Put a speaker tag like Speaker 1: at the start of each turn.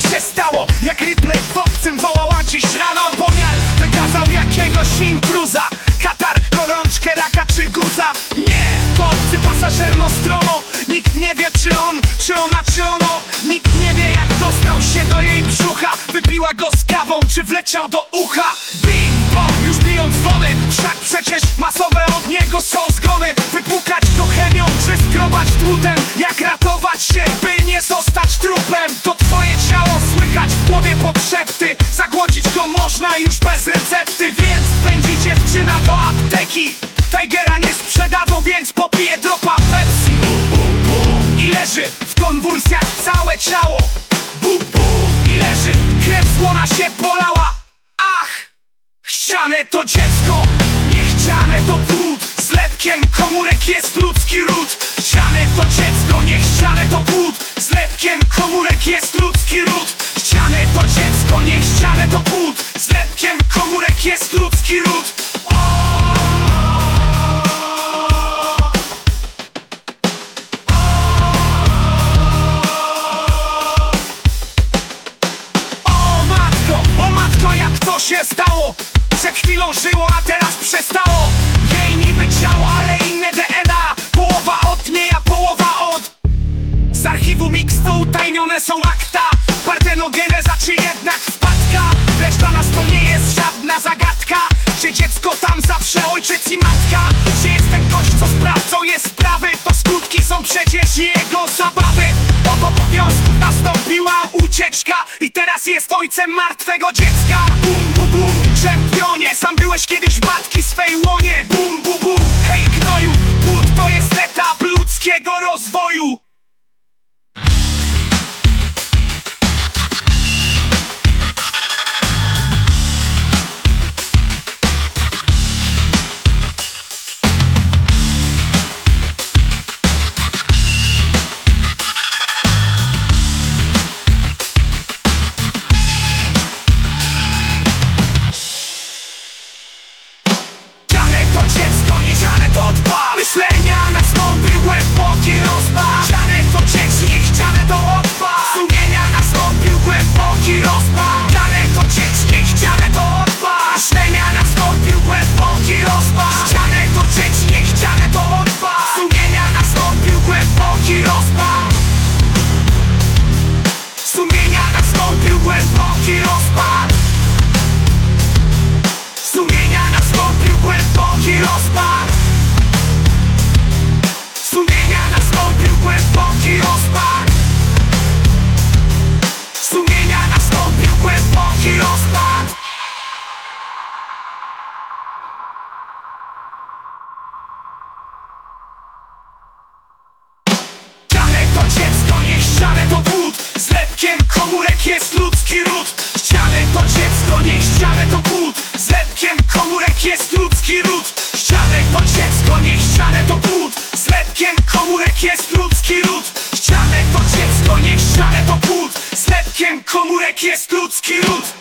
Speaker 1: się stało? Jak Ripley w obcym wołała dziś rano Pomiar. Wykazał jakiegoś intruza Katar, gorączkę, raka czy guza? Nie, to obcy pasażer Nostromo. Nikt nie wie czy on, czy ona, czy ono. Nikt nie wie jak dostał się do jej brzucha. Wypiła go z kawą, czy wleciał do ucha? Bim, bom, już bijąc wodę Wszak przecież masowe od niego są zgony. Wypukać go chemią, czy skrobać trudem Jak ratować się, by nie zostać trupem? To twoje ciało ciało Bum, bum, i leży. Krew słona się polała. Ach, Chciane to dziecko, niechciane to płód Zlepkiem komórek jest ludzki ród. Chciane to dziecko, niechciane to płód Zlepkiem komórek jest ludzki ród. Chciane to dziecko, niechciane to płód Zlepkiem komórek jest Przed chwilą żyło, a teraz przestało. Jej niby ciało, ale inne DNA Połowa od niej, a połowa od Z archiwum X to utajnione są akta. Partenogeneza czy jednak wpadka? Lecz dla nas to nie jest żadna zagadka. Czy dziecko tam zawsze ojciec i matka. Czy jest ten gość, co sprawcą jest sprawy? To skutki są przecież jego zabawy. Od obowiązku nastąpiła ucieczka I teraz jest ojcem martwego dziecka. Bum, bum, bum, Sam byłeś kiedyś matki swej łonie. Bum, bum, komórek jest ludzki ród. Ściane to dziecko, nie ściane to płód Zlepkiem komórek jest ludzki ród. Ściane to dziecko, nie ściane to płód Zlepkiem komórek jest ludzki ród. Ściane to dziecko, nie ściane to płód Zlepkiem komórek jest ludzki ród